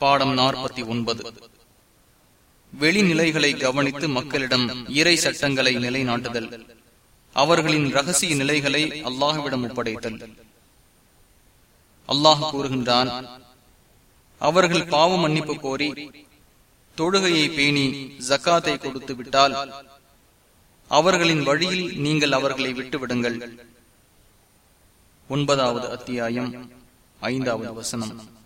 பாடம் நாற்பத்தி ஒன்பது. வெளிநிலைகளை கவனித்து மக்களிடம் இறை சட்டங்களை நிலைநாட்டுதல். அவர்களின் ரகசிய நிலைகளை அல்லாஹுவிடம் ஒப்படைத்தல். அல்லாஹ் கூறுகின்றான் அவர்கள் பாவ மன்னிப்பு கோரி தொழுகையை பேணி ஜக்காத்தை கொடுத்து விட்டால் அவர்களின் வழியில் நீங்கள் அவர்களை விட்டுவிடுங்கள். ஒன்பதாவது அத்தியாயம் ஐந்தாவது வசனம்.